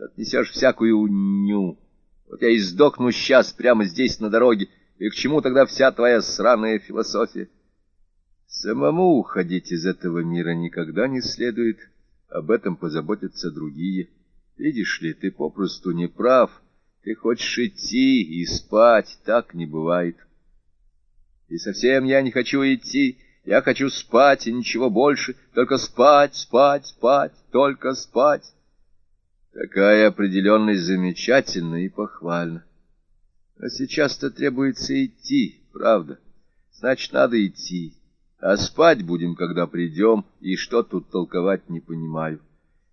что ты несешь всякую уню. Вот я и сдохну сейчас, прямо здесь, на дороге, и к чему тогда вся твоя сраная философия? Самому уходить из этого мира никогда не следует, об этом позаботятся другие. Видишь ли, ты попросту не прав, ты хочешь идти и спать, так не бывает. И совсем я не хочу идти, я хочу спать и ничего больше, только спать, спать, спать, только спать. Такая определенность замечательна и похвальна. А сейчас-то требуется идти, правда? Значит, надо идти. А спать будем, когда придем, и что тут толковать не понимаю.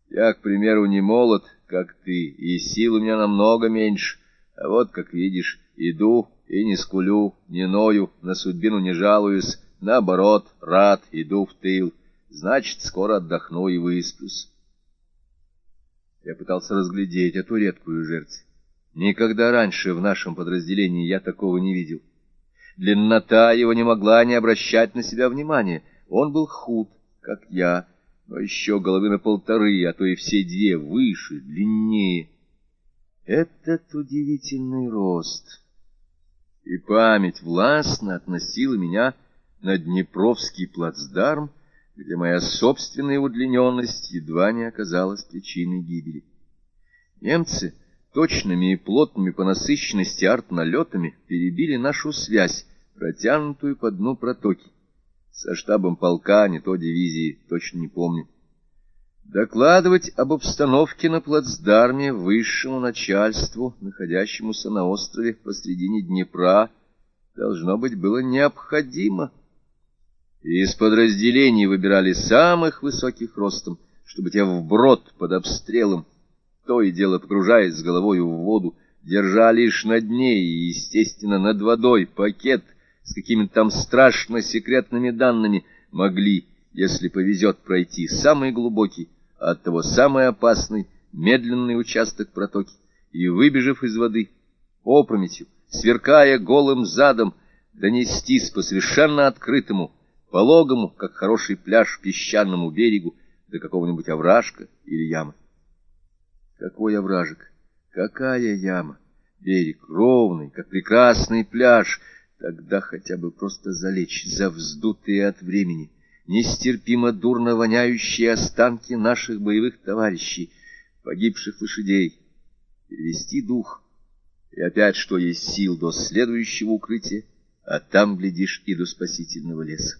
Я, к примеру, не молод, как ты, и сил у меня намного меньше. А вот, как видишь, иду и не скулю, не ною, на судьбину не жалуюсь, наоборот, рад, иду в тыл. Значит, скоро отдохну и высплюсь. Я пытался разглядеть эту редкую жертву. Никогда раньше в нашем подразделении я такого не видел. Длиннота его не могла не обращать на себя внимания. Он был худ, как я, но еще головы на полторы, а то и все две, выше, длиннее. Этот удивительный рост. И память властно относила меня на Днепровский плацдарм, где моя собственная удлиненность едва не оказалась причиной гибели. Немцы точными и плотными по насыщенности артналетами перебили нашу связь, протянутую по дну протоки. Со штабом полка, не то дивизии, точно не помню. Докладывать об обстановке на плацдарме высшему начальству, находящемуся на острове посредине Днепра, должно быть, было необходимо. Из подразделений выбирали самых высоких ростом, чтобы те вброд под обстрелом, то и дело погружаясь с головой в воду, держали лишь на дне и, естественно, над водой пакет с какими-то там страшно секретными данными могли, если повезет, пройти самый глубокий, а оттого самый опасный, медленный участок протоки, и, выбежав из воды, опрометью, сверкая голым задом, донестись по совершенно открытому, пологому, как хороший пляж, песчаному берегу до какого-нибудь овражка или ямы. Какой овражек? Какая яма? Берег ровный, как прекрасный пляж. Тогда хотя бы просто залечь за вздутые от времени, нестерпимо дурно воняющие останки наших боевых товарищей, погибших лошадей, перевести дух и опять, что есть сил, до следующего укрытия, а там, глядишь, и до спасительного леса.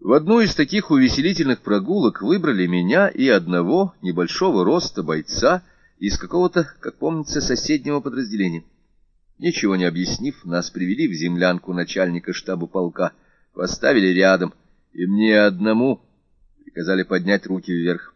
В одну из таких увеселительных прогулок выбрали меня и одного небольшого роста бойца из какого-то, как помнится, соседнего подразделения. Ничего не объяснив, нас привели в землянку начальника штаба полка, поставили рядом, и мне одному приказали поднять руки вверх.